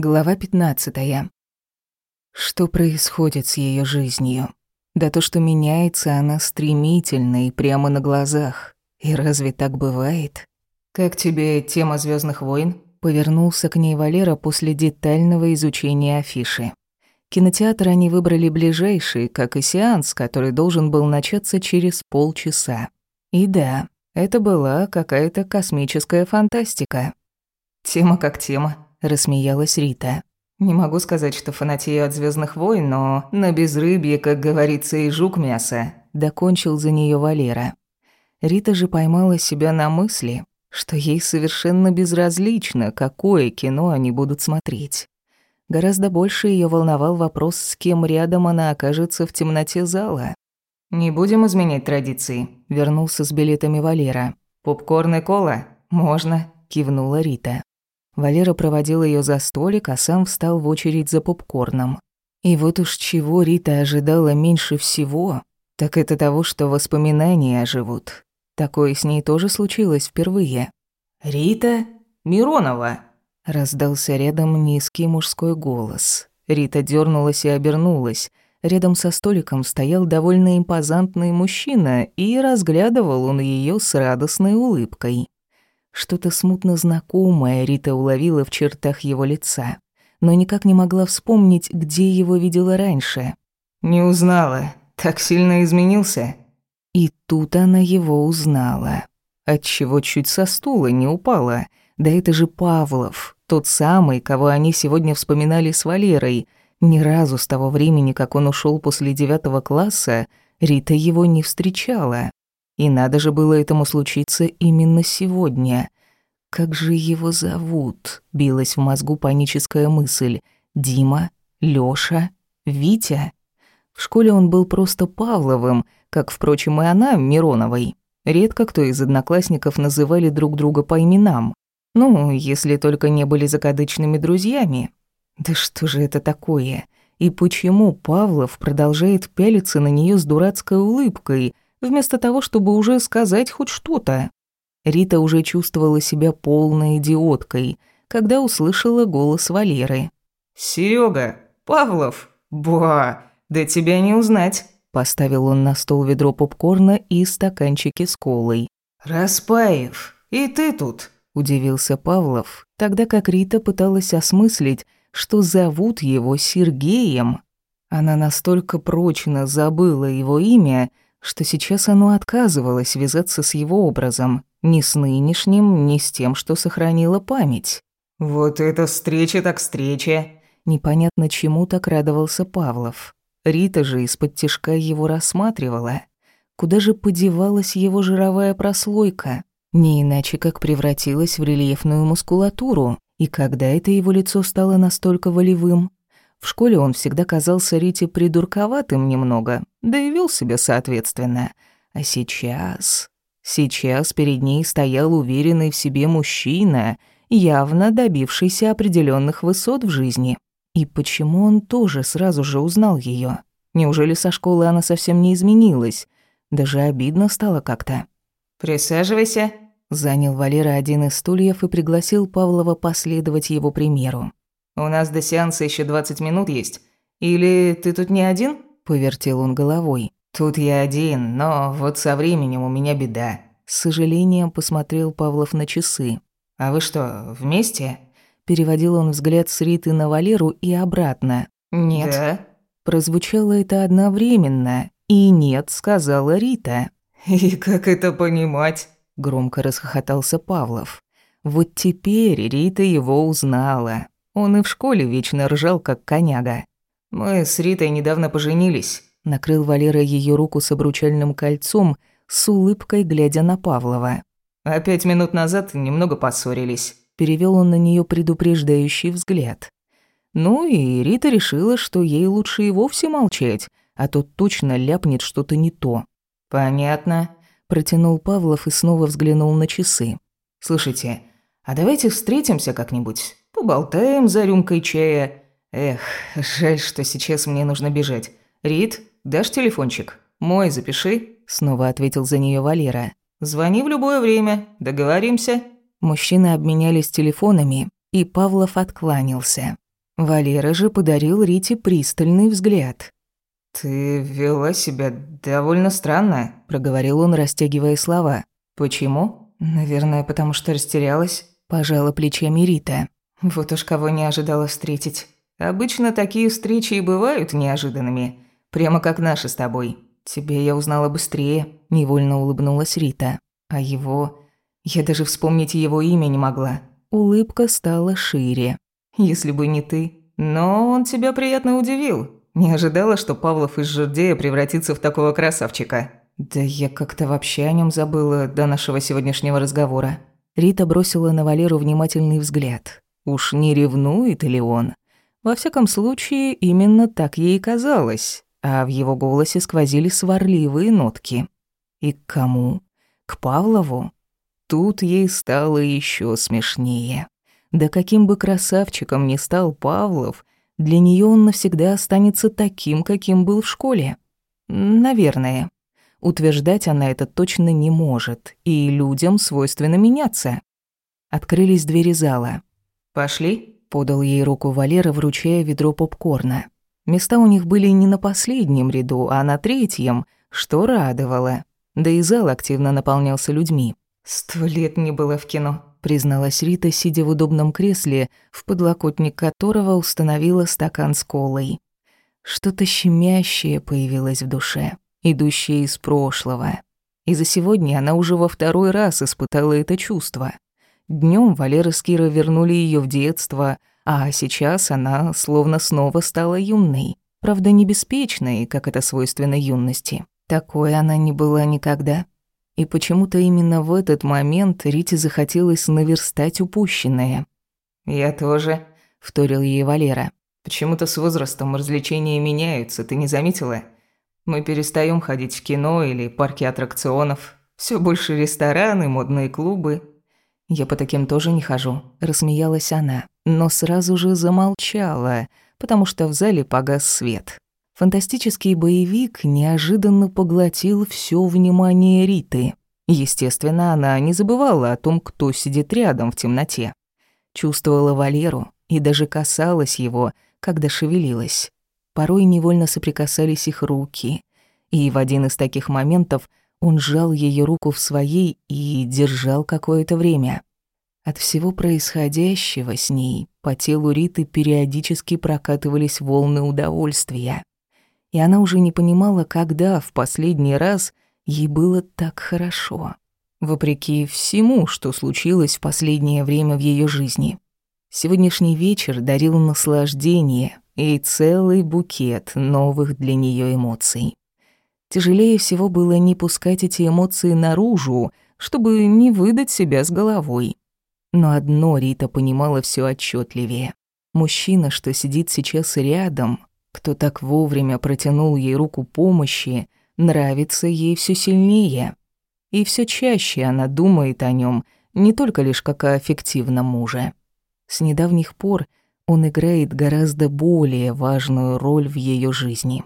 Глава 15. Что происходит с ее жизнью? Да то, что меняется она стремительно и прямо на глазах. И разве так бывает? Как тебе тема Звездных войн? Повернулся к ней Валера после детального изучения афиши. Кинотеатр они выбрали ближайший, как и сеанс, который должен был начаться через полчаса. И да, это была какая-то космическая фантастика. Тема как тема рассмеялась Рита. Не могу сказать, что фанатею от Звездных войн, но на безрыбье, как говорится, и жук мясо. Докончил за нее Валера. Рита же поймала себя на мысли, что ей совершенно безразлично, какое кино они будут смотреть. Гораздо больше ее волновал вопрос, с кем рядом она окажется в темноте зала. «Не будем изменять традиции», — вернулся с билетами Валера. «Попкорн и кола? Можно», — кивнула Рита. Валера проводил ее за столик, а сам встал в очередь за попкорном. И вот уж чего Рита ожидала меньше всего, так это того, что воспоминания оживут. Такое с ней тоже случилось впервые. «Рита Миронова!» Раздался рядом низкий мужской голос. Рита дернулась и обернулась. Рядом со столиком стоял довольно импозантный мужчина, и разглядывал он ее с радостной улыбкой. Что-то смутно знакомое Рита уловила в чертах его лица, но никак не могла вспомнить, где его видела раньше. «Не узнала. Так сильно изменился?» И тут она его узнала. Отчего чуть со стула не упала. Да это же Павлов, тот самый, кого они сегодня вспоминали с Валерой. Ни разу с того времени, как он ушел после девятого класса, Рита его не встречала. И надо же было этому случиться именно сегодня. Как же его зовут? Билась в мозгу паническая мысль. Дима? Лёша? Витя? В школе он был просто Павловым, как, впрочем, и она Мироновой. Редко кто из одноклассников называли друг друга по именам. Ну, если только не были закадычными друзьями. Да что же это такое? И почему Павлов продолжает пялиться на неё с дурацкой улыбкой – вместо того, чтобы уже сказать хоть что-то. Рита уже чувствовала себя полной идиоткой, когда услышала голос Валеры. «Серёга, Павлов, ба, да тебя не узнать!» Поставил он на стол ведро попкорна и стаканчики с колой. «Распаев, и ты тут?» – удивился Павлов, тогда как Рита пыталась осмыслить, что зовут его Сергеем. Она настолько прочно забыла его имя, что сейчас оно отказывалось вязаться с его образом, ни с нынешним, ни с тем, что сохранило память. «Вот это встреча так встреча!» Непонятно чему так радовался Павлов. Рита же из-под тишка его рассматривала. Куда же подевалась его жировая прослойка? Не иначе, как превратилась в рельефную мускулатуру. И когда это его лицо стало настолько волевым? В школе он всегда казался Рите придурковатым немного, да и вел себя соответственно. А сейчас... Сейчас перед ней стоял уверенный в себе мужчина, явно добившийся определенных высот в жизни. И почему он тоже сразу же узнал ее? Неужели со школы она совсем не изменилась? Даже обидно стало как-то. «Присаживайся», — занял Валера один из стульев и пригласил Павлова последовать его примеру. У нас до сеанса еще 20 минут есть. Или ты тут не один?» – повертел он головой. «Тут я один, но вот со временем у меня беда». С сожалением посмотрел Павлов на часы. «А вы что, вместе?» Переводил он взгляд с Риты на Валеру и обратно. «Нет». «Да?» Прозвучало это одновременно. «И нет», — сказала Рита. «И как это понимать?» — громко расхохотался Павлов. Вот теперь Рита его узнала. Он и в школе вечно ржал, как коняга. «Мы с Ритой недавно поженились», — накрыл Валера ее руку с обручальным кольцом, с улыбкой глядя на Павлова. «А пять минут назад немного поссорились», — перевел он на нее предупреждающий взгляд. Ну и Рита решила, что ей лучше и вовсе молчать, а то точно ляпнет что-то не то. «Понятно», — протянул Павлов и снова взглянул на часы. «Слушайте, а давайте встретимся как-нибудь. Поболтаем за рюмкой чая. Эх, жаль, что сейчас мне нужно бежать. Рит, дашь телефончик? Мой запиши. Снова ответил за нее Валера. Звони в любое время. Договоримся. Мужчины обменялись телефонами, и Павлов откланялся. Валера же подарил Рите пристальный взгляд. «Ты вела себя довольно странно», — проговорил он, растягивая слова. «Почему?» «Наверное, потому что растерялась», — пожала плечами Рита. «Вот уж кого не ожидала встретить. Обычно такие встречи и бывают неожиданными, прямо как наши с тобой. Тебе я узнала быстрее», — невольно улыбнулась Рита. «А его... Я даже вспомнить его имя не могла». Улыбка стала шире. «Если бы не ты. Но он тебя приятно удивил. Не ожидала, что Павлов из Жердея превратится в такого красавчика. Да я как-то вообще о нем забыла до нашего сегодняшнего разговора. Рита бросила на Валеру внимательный взгляд. Уж не ревнует ли он? Во всяком случае, именно так ей казалось, а в его голосе сквозили сварливые нотки. И к кому? К Павлову? Тут ей стало еще смешнее. Да каким бы красавчиком ни стал Павлов, для нее он навсегда останется таким, каким был в школе. Наверное. Утверждать она это точно не может, и людям свойственно меняться. Открылись двери зала. «Пошли?» — подал ей руку Валера, вручая ведро попкорна. Места у них были не на последнем ряду, а на третьем, что радовало. Да и зал активно наполнялся людьми. «Сто лет не было в кино», призналась Рита, сидя в удобном кресле, в подлокотник которого установила стакан с колой. Что-то щемящее появилось в душе, идущее из прошлого. И за сегодня она уже во второй раз испытала это чувство. Днем Валера с Кирой вернули ее в детство, а сейчас она словно снова стала юной. Правда, не беспечной, как это свойственно юности. Такой она не была никогда. И почему-то именно в этот момент Рите захотелось наверстать упущенное. «Я тоже», — вторил ей Валера. «Почему-то с возрастом развлечения меняются, ты не заметила? Мы перестаем ходить в кино или парки аттракционов. Все больше рестораны, модные клубы». «Я по таким тоже не хожу», — рассмеялась она, но сразу же замолчала, потому что в зале погас свет. Фантастический боевик неожиданно поглотил все внимание Риты. Естественно, она не забывала о том, кто сидит рядом в темноте. Чувствовала Валеру и даже касалась его, когда шевелилась. Порой невольно соприкасались их руки. И в один из таких моментов он сжал ее руку в своей и держал какое-то время. От всего происходящего с ней по телу Риты периодически прокатывались волны удовольствия и она уже не понимала, когда в последний раз ей было так хорошо, вопреки всему, что случилось в последнее время в ее жизни. Сегодняшний вечер дарил наслаждение и целый букет новых для нее эмоций. Тяжелее всего было не пускать эти эмоции наружу, чтобы не выдать себя с головой. Но одно Рита понимала все отчетливее. Мужчина, что сидит сейчас рядом, кто так вовремя протянул ей руку помощи, нравится ей все сильнее. И все чаще она думает о нем, не только лишь как о аффективном муже. С недавних пор он играет гораздо более важную роль в ее жизни.